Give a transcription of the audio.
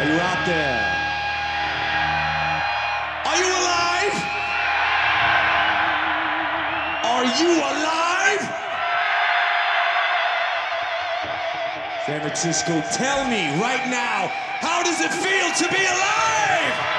Are you out there? Are you alive? Are you alive? San Francisco, tell me right now, how does it feel to be alive?